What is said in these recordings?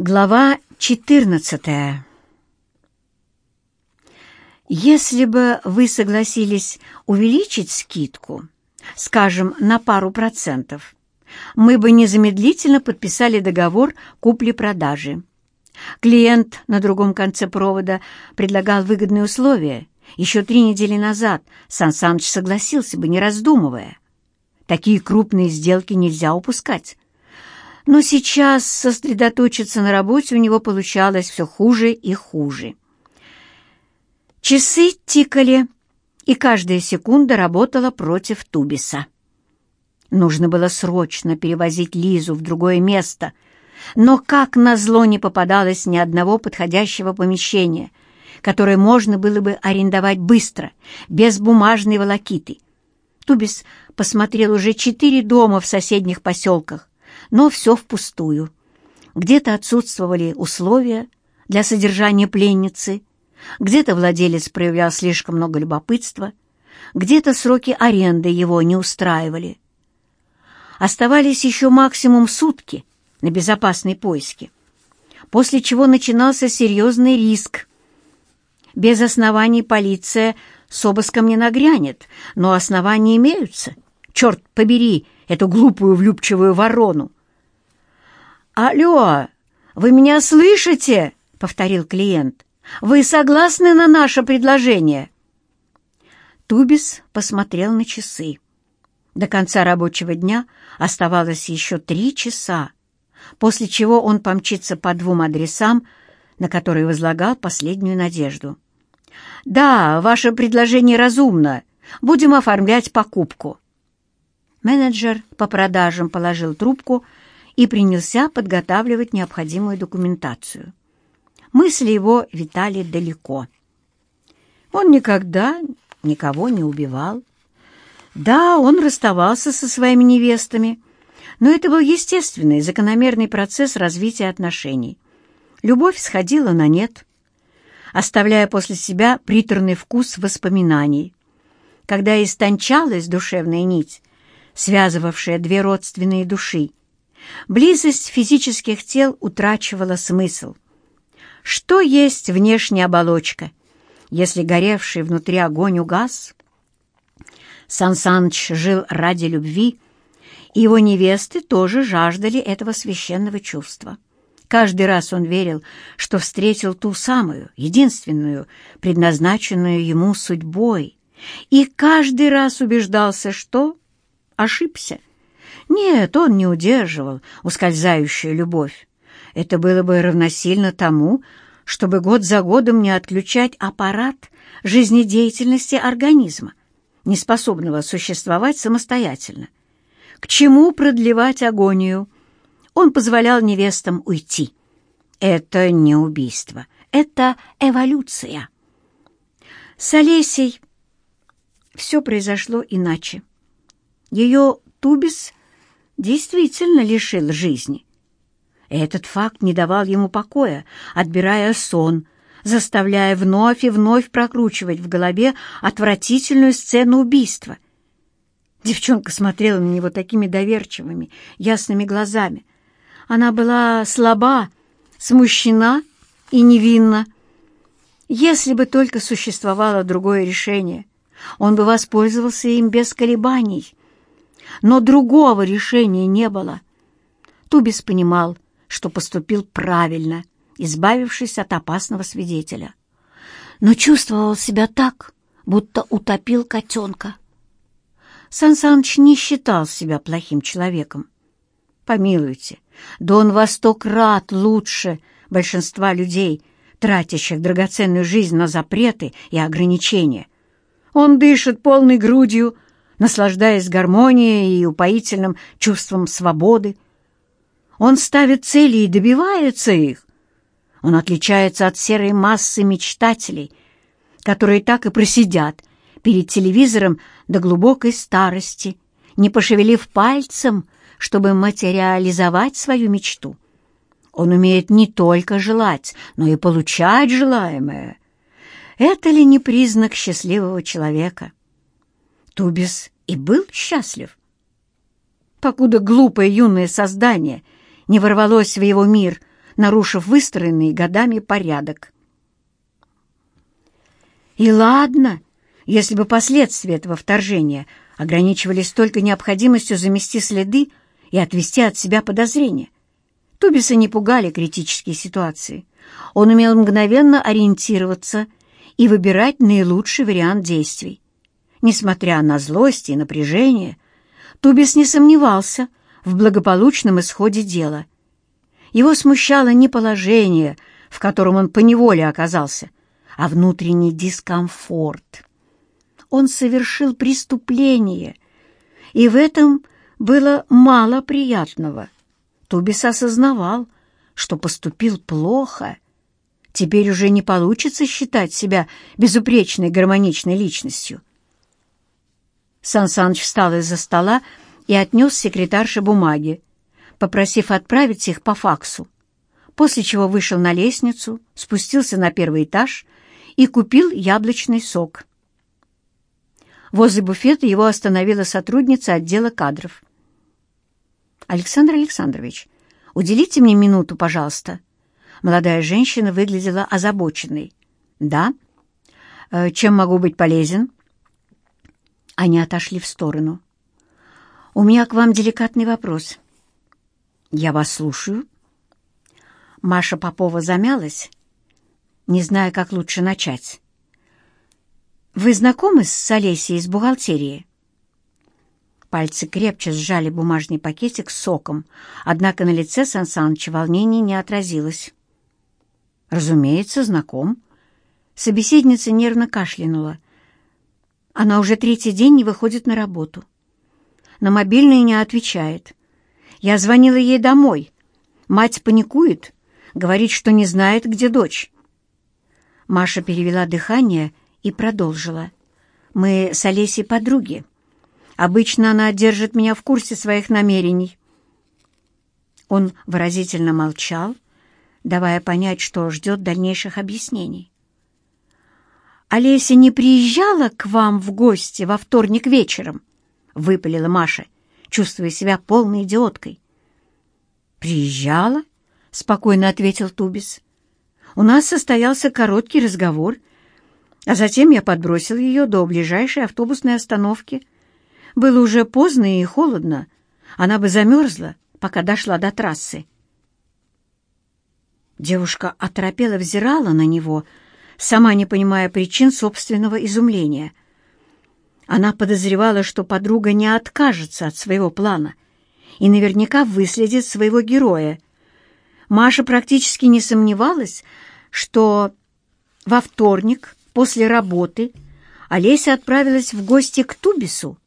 Глава 14 Если бы вы согласились увеличить скидку, скажем, на пару процентов, мы бы незамедлительно подписали договор купли-продажи. Клиент на другом конце провода предлагал выгодные условия. Еще три недели назад Сан Саныч согласился бы, не раздумывая. Такие крупные сделки нельзя упускать но сейчас сосредоточиться на работе у него получалось все хуже и хуже. Часы тикали, и каждая секунда работала против Тубиса. Нужно было срочно перевозить Лизу в другое место, но как назло не попадалось ни одного подходящего помещения, которое можно было бы арендовать быстро, без бумажной волокиты. Тубис посмотрел уже четыре дома в соседних поселках, но все впустую. Где-то отсутствовали условия для содержания пленницы, где-то владелец проявлял слишком много любопытства, где-то сроки аренды его не устраивали. Оставались еще максимум сутки на безопасной поиске, после чего начинался серьезный риск. Без оснований полиция с обыском не нагрянет, но основания имеются. Черт побери эту глупую влюбчивую ворону! «Алло, вы меня слышите?» — повторил клиент. «Вы согласны на наше предложение?» Тубис посмотрел на часы. До конца рабочего дня оставалось еще три часа, после чего он помчится по двум адресам, на которые возлагал последнюю надежду. «Да, ваше предложение разумно. Будем оформлять покупку». Менеджер по продажам положил трубку и принялся подготавливать необходимую документацию. Мысли его витали далеко. Он никогда никого не убивал. Да, он расставался со своими невестами, но это был естественный, закономерный процесс развития отношений. Любовь сходила на нет, оставляя после себя приторный вкус воспоминаний. Когда истончалась душевная нить, связывавшая две родственные души, Близость физических тел утрачивала смысл. Что есть внешняя оболочка, если горевший внутри огонь угас? Сан Саныч жил ради любви, и его невесты тоже жаждали этого священного чувства. Каждый раз он верил, что встретил ту самую, единственную, предназначенную ему судьбой, и каждый раз убеждался, что ошибся. Нет, он не удерживал ускользающую любовь. Это было бы равносильно тому, чтобы год за годом не отключать аппарат жизнедеятельности организма, не способного существовать самостоятельно. К чему продлевать агонию? Он позволял невестам уйти. Это не убийство, это эволюция. С Олесей все произошло иначе. Ее Тубис действительно лишил жизни. Этот факт не давал ему покоя, отбирая сон, заставляя вновь и вновь прокручивать в голове отвратительную сцену убийства. Девчонка смотрела на него такими доверчивыми, ясными глазами. Она была слаба, смущена и невинна. Если бы только существовало другое решение, он бы воспользовался им без колебаний но другого решения не было. Тубис понимал, что поступил правильно, избавившись от опасного свидетеля. Но чувствовал себя так, будто утопил котенка. Сан Саныч не считал себя плохим человеком. Помилуйте, да он во сто крат лучше большинства людей, тратящих драгоценную жизнь на запреты и ограничения. Он дышит полной грудью, наслаждаясь гармонией и упоительным чувством свободы. Он ставит цели и добивается их. Он отличается от серой массы мечтателей, которые так и просидят перед телевизором до глубокой старости, не пошевелив пальцем, чтобы материализовать свою мечту. Он умеет не только желать, но и получать желаемое. Это ли не признак счастливого человека? Тубис и был счастлив. Покуда глупое юное создание не ворвалось в его мир, нарушив выстроенный годами порядок. И ладно, если бы последствия этого вторжения ограничивались только необходимостью замести следы и отвести от себя подозрения. Тубиса не пугали критические ситуации. Он умел мгновенно ориентироваться и выбирать наилучший вариант действий. Несмотря на злость и напряжение, Тубис не сомневался в благополучном исходе дела. Его смущало не положение, в котором он поневоле оказался, а внутренний дискомфорт. Он совершил преступление, и в этом было мало приятного. Тубис осознавал, что поступил плохо. Теперь уже не получится считать себя безупречной гармоничной личностью. Сан Саныч встал из-за стола и отнес секретарше бумаги, попросив отправить их по факсу, после чего вышел на лестницу, спустился на первый этаж и купил яблочный сок. Возле буфета его остановила сотрудница отдела кадров. «Александр Александрович, уделите мне минуту, пожалуйста». Молодая женщина выглядела озабоченной. «Да? Э, чем могу быть полезен?» Они отошли в сторону. «У меня к вам деликатный вопрос». «Я вас слушаю». Маша Попова замялась, не зная, как лучше начать. «Вы знакомы с Олесей из бухгалтерии?» Пальцы крепче сжали бумажный пакетик с соком, однако на лице Сан Саныча волнение не отразилось. «Разумеется, знаком». Собеседница нервно кашлянула. Она уже третий день не выходит на работу. На мобильный не отвечает. Я звонила ей домой. Мать паникует, говорит, что не знает, где дочь. Маша перевела дыхание и продолжила. «Мы с Олесей подруги. Обычно она держит меня в курсе своих намерений». Он выразительно молчал, давая понять, что ждет дальнейших объяснений. «Олеся не приезжала к вам в гости во вторник вечером?» — выпалила Маша, чувствуя себя полной идиоткой. «Приезжала?» — спокойно ответил Тубис. «У нас состоялся короткий разговор, а затем я подбросил ее до ближайшей автобусной остановки. Было уже поздно и холодно. Она бы замерзла, пока дошла до трассы». Девушка оторопела взирала на него, — сама не понимая причин собственного изумления. Она подозревала, что подруга не откажется от своего плана и наверняка выследит своего героя. Маша практически не сомневалась, что во вторник после работы Олеся отправилась в гости к Тубису,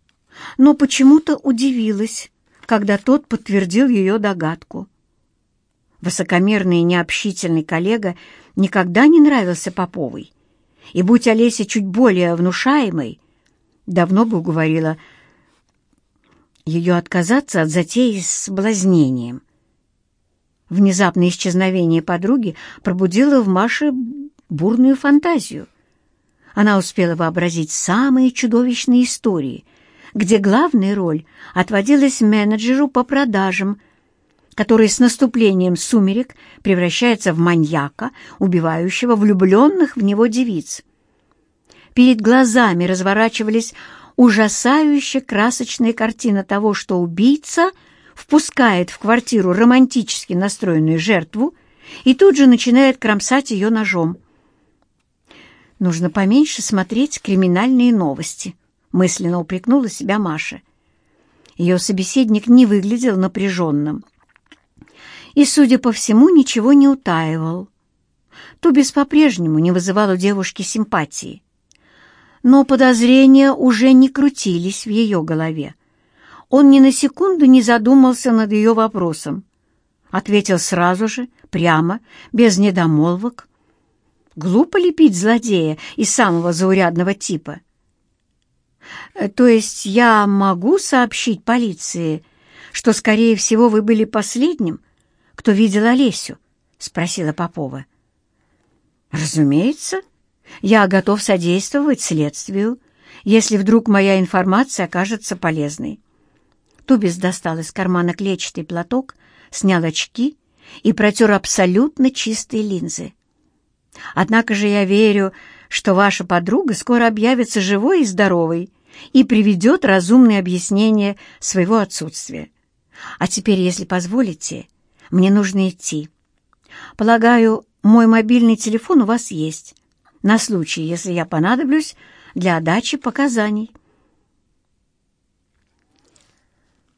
но почему-то удивилась, когда тот подтвердил ее догадку. Высокомерный и необщительный коллега никогда не нравился Поповой. И будь Олеся чуть более внушаемой, давно бы уговорила ее отказаться от затеи с соблазнением. Внезапное исчезновение подруги пробудило в Маше бурную фантазию. Она успела вообразить самые чудовищные истории, где главная роль отводилась менеджеру по продажам – который с наступлением сумерек превращается в маньяка, убивающего влюбленных в него девиц. Перед глазами разворачивались ужасающая красочная картина того, что убийца впускает в квартиру романтически настроенную жертву и тут же начинает кромсать ее ножом. «Нужно поменьше смотреть криминальные новости», — мысленно упрекнула себя Маша. Ее собеседник не выглядел напряженным и, судя по всему, ничего не утаивал. Тубис по-прежнему не вызывал у девушки симпатии. Но подозрения уже не крутились в ее голове. Он ни на секунду не задумался над ее вопросом. Ответил сразу же, прямо, без недомолвок. Глупо лепить злодея из самого заурядного типа. То есть я могу сообщить полиции, что, скорее всего, вы были последним, кто видел Олесю?» — спросила Попова. «Разумеется, я готов содействовать следствию, если вдруг моя информация окажется полезной». Тубис достал из кармана клетчатый платок, снял очки и протер абсолютно чистые линзы. «Однако же я верю, что ваша подруга скоро объявится живой и здоровой и приведет разумное объяснение своего отсутствия. А теперь, если позволите, мне нужно идти. Полагаю, мой мобильный телефон у вас есть, на случай, если я понадоблюсь для дачи показаний».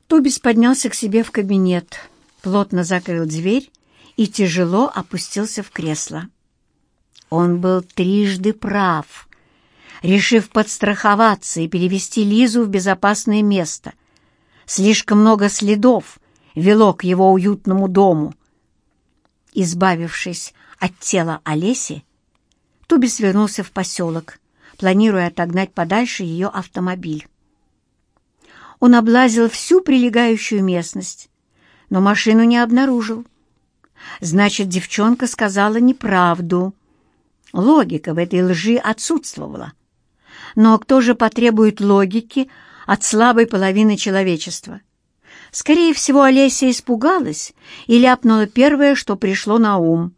Тубис поднялся к себе в кабинет, плотно закрыл дверь и тяжело опустился в кресло. Он был трижды прав, решив подстраховаться и перевести Лизу в безопасное место. Слишком много следов вело к его уютному дому. Избавившись от тела Олеси, Тубис вернулся в поселок, планируя отогнать подальше ее автомобиль. Он облазил всю прилегающую местность, но машину не обнаружил. Значит, девчонка сказала неправду. Логика в этой лжи отсутствовала. Но кто же потребует логики от слабой половины человечества? Скорее всего, Олеся испугалась и ляпнула первое, что пришло на ум.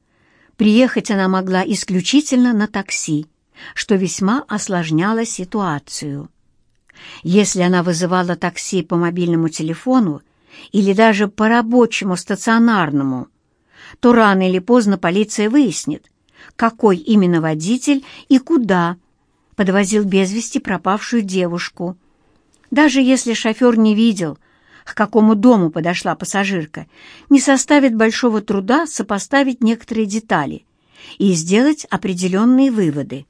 Приехать она могла исключительно на такси, что весьма осложняло ситуацию. Если она вызывала такси по мобильному телефону или даже по рабочему стационарному, то рано или поздно полиция выяснит, какой именно водитель и куда подвозил без вести пропавшую девушку. Даже если шофер не видел, к какому дому подошла пассажирка, не составит большого труда сопоставить некоторые детали и сделать определенные выводы.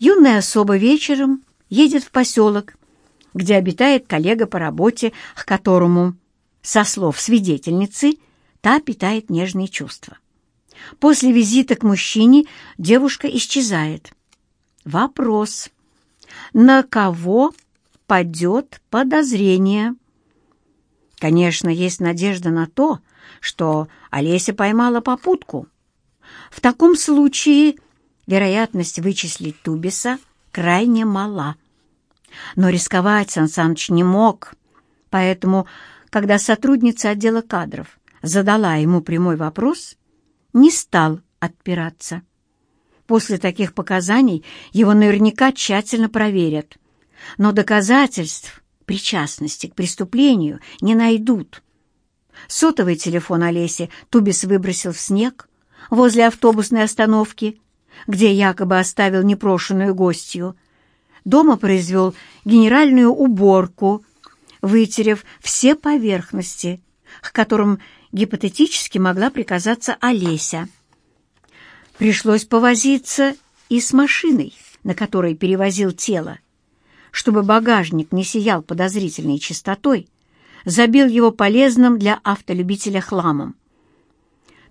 Юная особа вечером едет в поселок, где обитает коллега по работе, к которому, со слов свидетельницы, та питает нежные чувства. После визита к мужчине девушка исчезает. Вопрос. На кого падет подозрение? Конечно, есть надежда на то, что Олеся поймала попутку. В таком случае вероятность вычислить Тубиса крайне мала. Но рисковать Сан Саныч не мог, поэтому, когда сотрудница отдела кадров задала ему прямой вопрос, не стал отпираться. После таких показаний его наверняка тщательно проверят, но доказательств причастности к преступлению не найдут. Сотовый телефон Олеси Тубис выбросил в снег возле автобусной остановки, где якобы оставил непрошенную гостью. Дома произвел генеральную уборку, вытерев все поверхности, к которым гипотетически могла приказаться Олеся. Пришлось повозиться и с машиной, на которой перевозил тело. Чтобы багажник не сиял подозрительной чистотой, забил его полезным для автолюбителя хламом.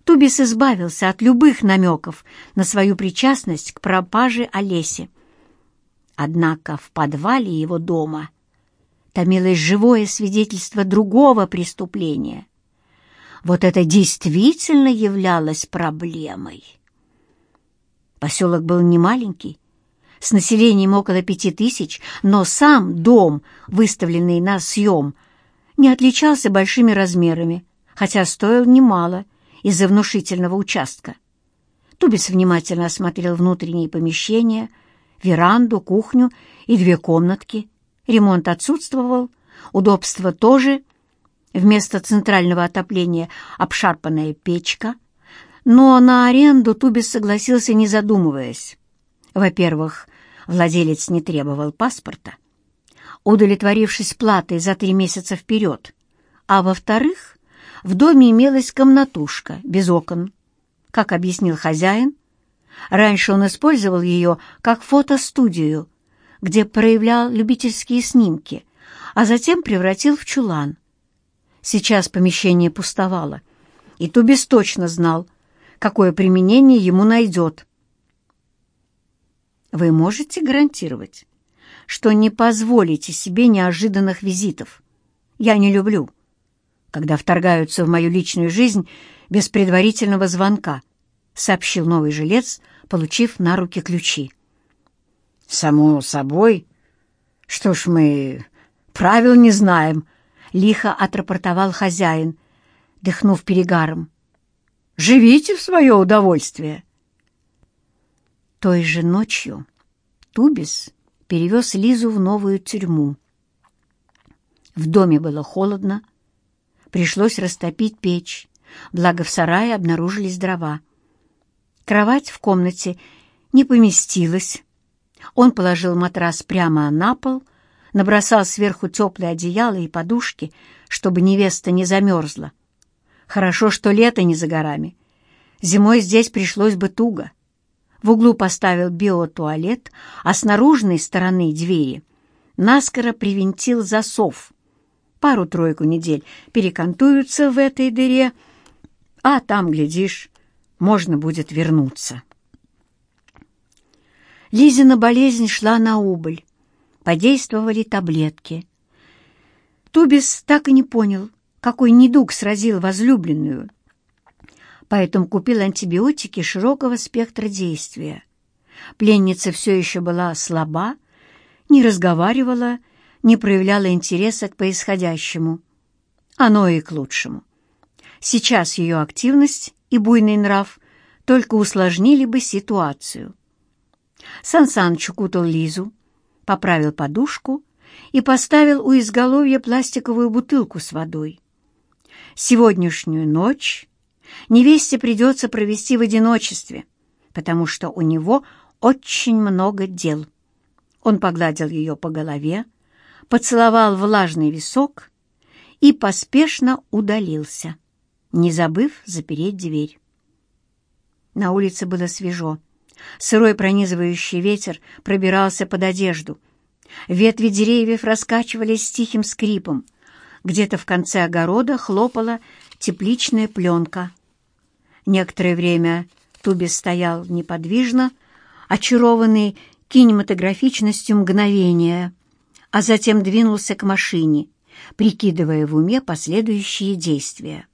Тубис избавился от любых намеков на свою причастность к пропаже Олеси. Однако в подвале его дома томилось живое свидетельство другого преступления. Вот это действительно являлось проблемой. Поселок был немаленький, с населением около пяти тысяч, но сам дом, выставленный на съем, не отличался большими размерами, хотя стоил немало из-за внушительного участка. Тубис внимательно осмотрел внутренние помещения, веранду, кухню и две комнатки. Ремонт отсутствовал, удобства тоже. Вместо центрального отопления обшарпанная печка. Но на аренду Тубис согласился, не задумываясь. Во-первых, владелец не требовал паспорта, удовлетворившись платой за три месяца вперед. А во-вторых, в доме имелась комнатушка без окон. Как объяснил хозяин, раньше он использовал ее как фотостудию, где проявлял любительские снимки, а затем превратил в чулан. Сейчас помещение пустовало, и Тубис точно знал, какое применение ему найдет. Вы можете гарантировать, что не позволите себе неожиданных визитов? Я не люблю, когда вторгаются в мою личную жизнь без предварительного звонка, сообщил новый жилец, получив на руки ключи. «Само собой. Что ж мы правил не знаем», — лихо отрапортовал хозяин, дыхнув перегаром. Живите в свое удовольствие. Той же ночью Тубис перевез Лизу в новую тюрьму. В доме было холодно, пришлось растопить печь, благо в сарае обнаружились дрова. Кровать в комнате не поместилась. Он положил матрас прямо на пол, набросал сверху теплое одеяло и подушки, чтобы невеста не замерзла. Хорошо, что лето не за горами. Зимой здесь пришлось бы туго. В углу поставил биотуалет, а с наружной стороны двери наскоро привинтил засов. Пару-тройку недель перекантуются в этой дыре, а там, глядишь, можно будет вернуться. Лизина болезнь шла на убыль. Подействовали таблетки. Тубис так и не понял, какой недуг сразил возлюбленную. Поэтому купил антибиотики широкого спектра действия. Пленница все еще была слаба, не разговаривала, не проявляла интереса к происходящему. Оно и к лучшему. Сейчас ее активность и буйный нрав только усложнили бы ситуацию. Сан Саныч укутал Лизу, поправил подушку и поставил у изголовья пластиковую бутылку с водой. Сегодняшнюю ночь невесте придется провести в одиночестве, потому что у него очень много дел. Он погладил ее по голове, поцеловал влажный висок и поспешно удалился, не забыв запереть дверь. На улице было свежо. Сырой пронизывающий ветер пробирался под одежду. Ветви деревьев раскачивались с тихим скрипом. Где-то в конце огорода хлопала тепличная пленка. Некоторое время Тубис стоял неподвижно, очарованный кинематографичностью мгновения, а затем двинулся к машине, прикидывая в уме последующие действия.